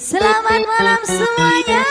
Selamat malam semuanya.